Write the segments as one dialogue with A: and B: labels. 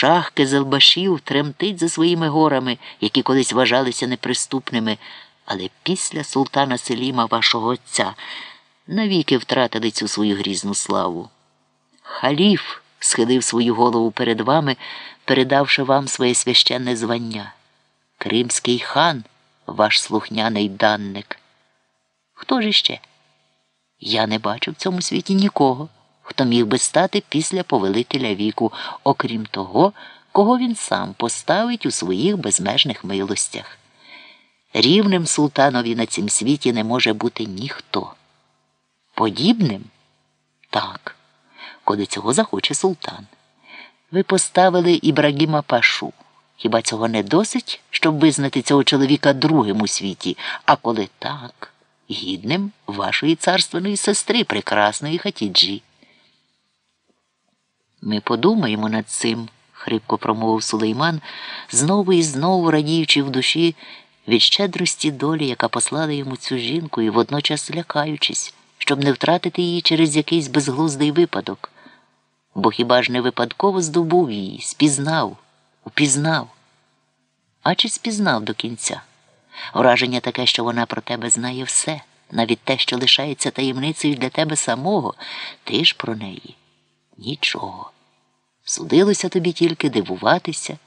A: Шах Кезелбашів тремтить за своїми горами, які колись вважалися неприступними, але після султана Селіма, вашого отця, навіки втратили цю свою грізну славу. Халіф схилив свою голову перед вами, передавши вам своє священне звання. Кримський хан, ваш слухняний данник. Хто ж іще? Я не бачу в цьому світі нікого, хто міг би стати після повелителя віку, окрім того, кого він сам поставить у своїх безмежних милостях. Рівним султанові на цім світі не може бути ніхто. Подібним? Так, коли цього захоче султан. Ви поставили Ібрагіма Пашу. Хіба цього не досить, щоб визнати цього чоловіка другим у світі, а коли так, гідним вашої царственної сестри, прекрасної Хатіджі? Ми подумаємо над цим, хрипко промовив Сулейман, знову і знову радіючи в душі від щедрості долі, яка послала йому цю жінку, і водночас лякаючись, щоб не втратити її через якийсь безглуздий випадок. Бо хіба ж не випадково здобув її, спізнав, упізнав? А чи спізнав до кінця? Враження таке, що вона про тебе знає все, навіть те, що лишається таємницею для тебе самого, ти ж про неї нічого. Судилося тобі тільки дивуватися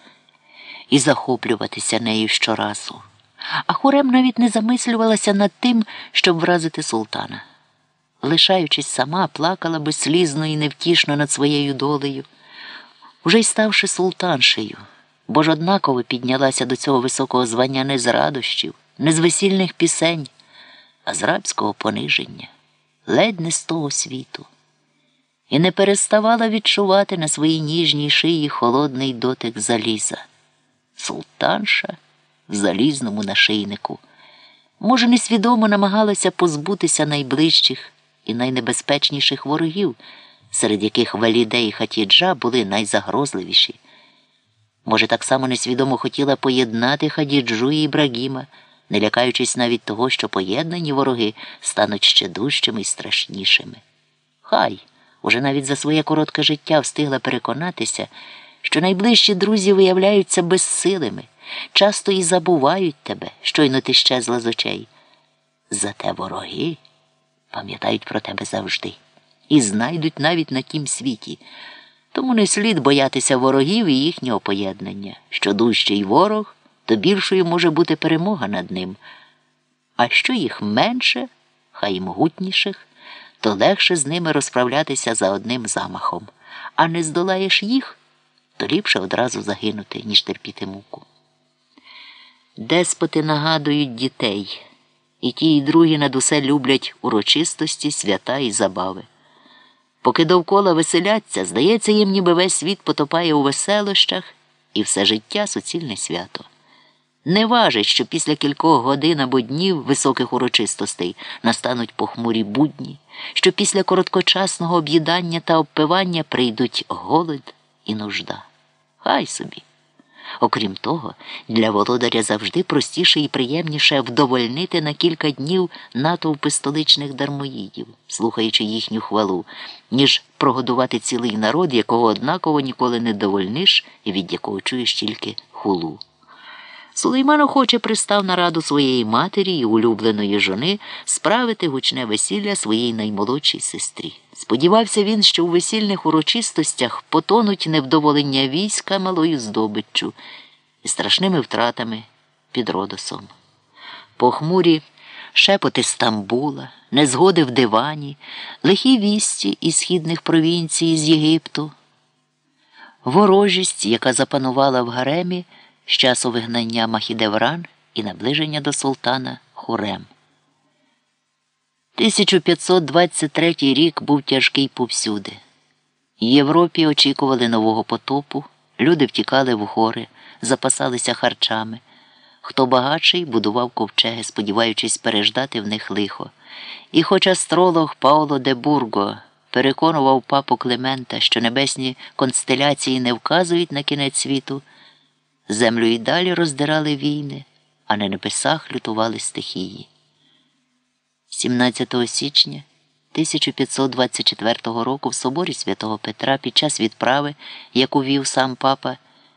A: і захоплюватися нею щоразу. А хорем навіть не замислювалася над тим, щоб вразити султана. Лишаючись сама, плакала безслізно і невтішно над своєю долею, уже й ставши султаншею, бо ж однаково піднялася до цього високого звання не з радощів, не з весільних пісень, а з рабського пониження, ледь не з того світу і не переставала відчувати на своїй ніжній шиї холодний дотик заліза. Султанша в залізному нашийнику. Може, несвідомо намагалася позбутися найближчих і найнебезпечніших ворогів, серед яких Валіде і Хатіджа були найзагрозливіші. Може, так само несвідомо хотіла поєднати Хадіджу і Ібрагіма, не лякаючись навіть того, що поєднані вороги стануть ще дужчими і страшнішими. Хай! Уже навіть за своє коротке життя встигла переконатися, що найближчі друзі виявляються безсилими, часто і забувають тебе, щойно ти щезла з очей. Зате вороги пам'ятають про тебе завжди і знайдуть навіть на тім світі. Тому не слід боятися ворогів і їхнього поєднання. Що дужчий ворог, то більшою може бути перемога над ним. А що їх менше, хай могутніших то легше з ними розправлятися за одним замахом, а не здолаєш їх, то ліпше одразу загинути, ніж терпіти муку. Деспоти нагадують дітей, і ті, і другі над усе люблять урочистості, свята і забави. Поки довкола веселяться, здається, їм ніби весь світ потопає у веселощах і все життя суцільне свято. Не важить, що після кількох годин або днів високих урочистостей настануть похмурі будні, що після короткочасного об'їдання та обпивання прийдуть голод і нужда. Хай собі. Окрім того, для володаря завжди простіше і приємніше вдовольнити на кілька днів натовпи столичних дармоїдів, слухаючи їхню хвалу, ніж прогодувати цілий народ, якого однаково ніколи не довольниш і від якого чуєш тільки хулу. Сулейман охоче пристав на раду своєї матері і улюбленої жони справити гучне весілля своїй наймолодшій сестрі. Сподівався він, що у весільних урочистостях потонуть невдоволення війська малою здобиччю і страшними втратами під Родосом. Похмурі шепоти Стамбула, незгоди в дивані, лихі вісті із східних провінцій з Єгипту, ворожість, яка запанувала в гаремі з часу вигнання Махідевран і наближення до султана Хурем. 1523 рік був тяжкий повсюди. Європі очікували нового потопу, люди втікали в гори, запасалися харчами. Хто багатший будував ковчеги, сподіваючись переждати в них лихо. І хоч астролог Пауло де Бурго переконував папу Климента, що небесні констеляції не вказують на кінець світу. Землю і далі роздирали війни, а на небесах лютували стихії. 17 січня 1524 року в соборі святого Петра під час відправи, яку вів сам папа,